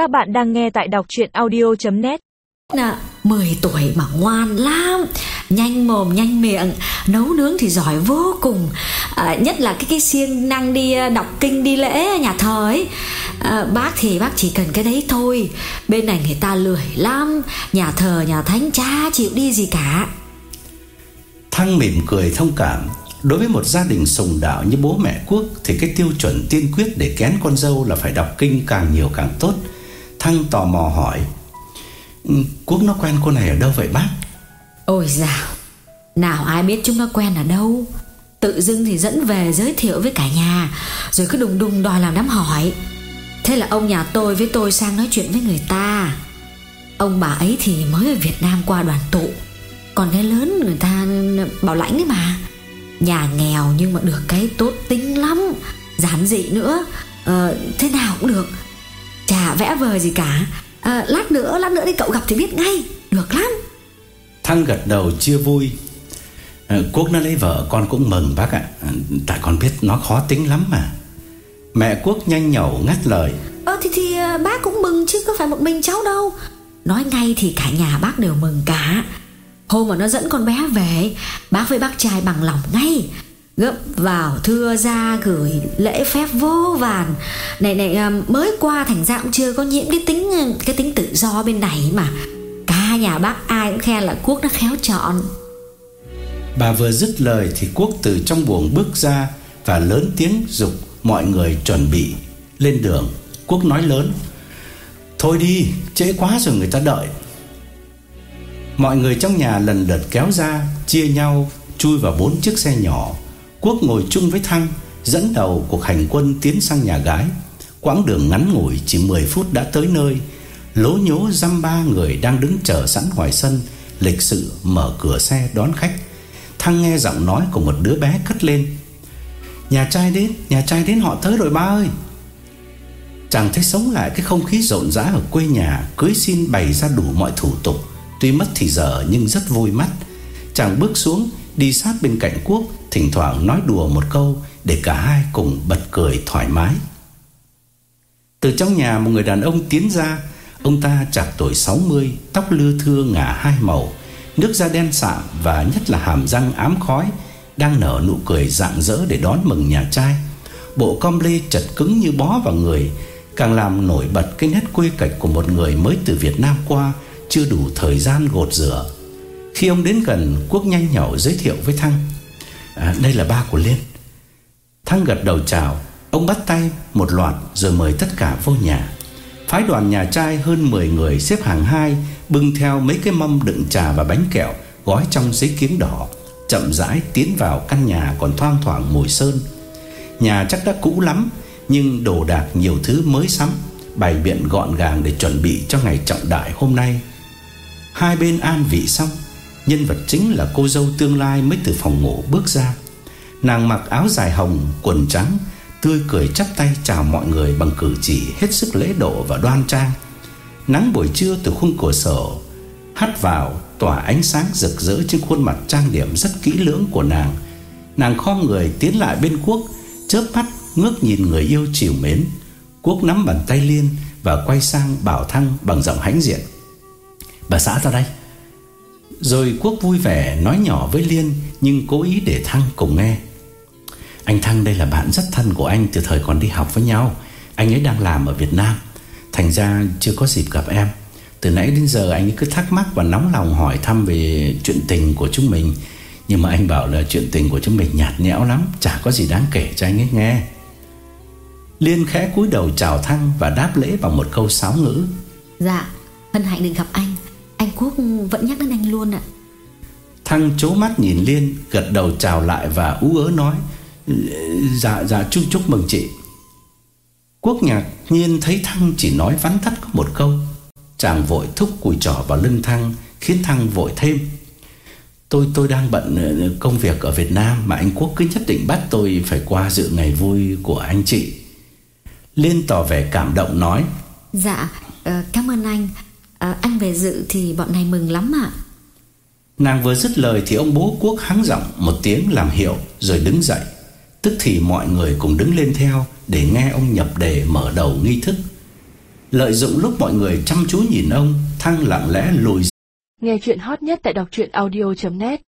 Các bạn đang nghe tại đọc chuyện audio.net Nè, 10 tuổi mà ngoan lắm Nhanh mồm nhanh miệng Nấu nướng thì giỏi vô cùng. À, Nhất là cái cái siêng năng đi à, đọc kinh đi lễ nhà thờ ấy. À, Bác thì bác chỉ cần cái đấy thôi. Bên này người ta lười lắm Nhà thờ nhà thánh cha chịu đi gì cả. Thăng mỉm cười thông cảm. Đối với một gia đình sùng đạo như bố mẹ Quốc Thì cái tiêu chuẩn tiên quyết để kén con dâu là phải đọc kinh càng nhiều càng tốt Thăng tò mò hỏi ừ, Quốc nó quen cô này ở đâu vậy bác? Ôi dào Nào ai biết chúng nó quen ở đâu? Tự dưng thì dẫn về giới thiệu với cả nhà Rồi cứ đùng đùng đòi làm đám hỏi. Thế là ông nhà tôi với tôi sang nói chuyện với người ta. Ông bà ấy thì mới ở Việt Nam qua đoàn tụ. Còn cái lớn người ta bảo lãnh đấy mà. Nhà nghèo nhưng mà được cái tốt tính lắm Giản dị nữa. Ờ, Thế nào cũng được. Chả vẽ vời gì cả. Ờ, Lát nữa, lát nữa đi cậu gặp thì biết ngay. Được lắm. Thăng gật đầu chia vui. "Ờ, Quốc nó lấy vợ con cũng mừng bác ạ. Ờ, Tại con biết nó khó tính lắm mà. Mẹ Quốc nhanh nhẩu ngắt lời. Ờ thì thì bác cũng mừng chứ có phải một mình cháu đâu. Nói ngay thì cả nhà bác đều mừng cả. Hôm mà nó dẫn con bé về Bác với bác trai bằng lòng ngay Gấp vào, thưa ra gửi lễ phép vô vàn. Này này à, mới qua thành ra cũng chưa có nhiễm cái tính Cái tính tự do bên này mà. Cả nhà bác ai cũng khen là Quốc nó khéo chọn. Bà vừa dứt lời thì Quốc từ trong buồng bước ra Và lớn tiếng dục mọi người chuẩn bị Lên đường. Quốc nói lớn, Thôi đi, trễ quá rồi người ta đợi. Mọi người trong nhà lần lượt kéo ra, Chia nhau chui vào bốn chiếc xe nhỏ. Quốc ngồi chung với Thăng, Dẫn đầu cuộc hành quân tiến sang nhà gái. Quãng đường ngắn ngủi chỉ 10 phút đã tới nơi. Lố nhố dăm ba người đang đứng chờ sẵn ngoài sân, Lịch sự mở cửa xe đón khách. Thăng nghe giọng nói của một đứa bé cất lên. Nhà trai đến, Nhà trai đến họ tới rồi ba ơi. Chàng thấy sống lại cái không khí rộn rã ở quê nhà, Cưới xin bày ra đủ mọi thủ tục. Tuy mất thì giờ nhưng rất vui mắt. Chàng bước xuống, Đi sát bên cạnh Quốc Thỉnh thoảng nói đùa một câu Để cả hai cùng bật cười thoải mái. Từ trong nhà một người đàn ông tiến ra, Ông ta chạc tuổi 60 Tóc lưa thưa ngả hai màu, Nước da đen sạm Và nhất là hàm răng ám khói, Đang nở nụ cười rạng rỡ để đón mừng nhà trai. Bộ com lê chật cứng như bó vào người, Càng làm nổi bật cái nét quê cạch của một người mới từ Việt Nam qua, Chưa đủ thời gian gột rửa. Khi ông đến gần, Quốc nhanh nhỏ giới thiệu với Thăng à, Đây là ba của Liên. Thăng gật đầu chào Ông bắt tay một loạt rồi mời tất cả vô nhà. Phái đoàn nhà trai hơn 10 người xếp hàng hai Bưng theo mấy cái mâm đựng trà và bánh kẹo Gói trong giấy kiếm đỏ Chậm rãi tiến vào căn nhà còn thoang thoảng mùi sơn. Nhà chắc đã cũ lắm Nhưng đồ đạc nhiều thứ mới sắm Bày biện gọn gàng để chuẩn bị cho ngày trọng đại hôm nay. Hai bên an vị xong. Nhân vật chính là cô dâu tương lai mới từ phòng ngủ bước ra. Nàng mặc áo dài hồng, quần trắng Tươi cười chắp tay chào mọi người bằng cử chỉ hết sức lễ độ và đoan trang. Nắng buổi trưa từ khung cửa sổ Hắt vào tỏa ánh sáng rực rỡ trên khuôn mặt trang điểm rất kỹ lưỡng của nàng. Nàng khom người tiến lại bên Quốc Chớp mắt ngước nhìn người yêu chiều mến. Quốc nắm bàn tay Liên Và quay sang bảo Thăng bằng giọng hãnh diện. Bà xã ra đây. Rồi Quốc vui vẻ nói nhỏ với Liên, Nhưng cố ý để Thăng cùng nghe. Anh Thăng đây là bạn rất thân của anh Từ thời còn đi học với nhau. Anh ấy đang làm ở Việt Nam. Thành ra chưa có dịp gặp em. Từ nãy đến giờ anh ấy cứ thắc mắc Và nóng lòng hỏi thăm về chuyện tình của chúng mình. Nhưng mà anh bảo là chuyện tình của chúng mình nhạt nhẽo lắm, Chả có gì đáng kể cho anh ấy nghe. Liên khẽ cúi đầu chào Thăng Và đáp lễ bằng một câu sáo ngữ. Dạ hân hạnh được gặp anh. Anh Quốc vẫn nhắc đến anh luôn ạ. Thăng chố mắt nhìn Liên Gật đầu chào lại và ú ớ nói Dạ dạ chúc chúc mừng chị. Quốc nhạc nhiên thấy Thăng chỉ nói vắn tắt có một câu. Chàng vội thúc cùi trỏ vào lưng Thăng Khiến Thăng vội thêm. Tôi tôi đang bận ờ, công việc ở Việt Nam Mà anh Quốc cứ nhất định bắt tôi phải qua dự ngày vui của anh chị. Liên tỏ vẻ cảm động nói Dạ ờ, cảm ơn anh Ờ, Anh về dự thì bọn này mừng lắm ạ Nàng vừa dứt lời thì ông bố Quốc hắng giọng một tiếng làm hiệu rồi đứng dậy. Tức thì mọi người cùng đứng lên theo để nghe ông nhập đề mở đầu nghi thức. Lợi dụng lúc mọi người chăm chú nhìn ông, Thăng lặng lẽ lùi Nghe chuyện hot nhất tại đọc truyện audio.net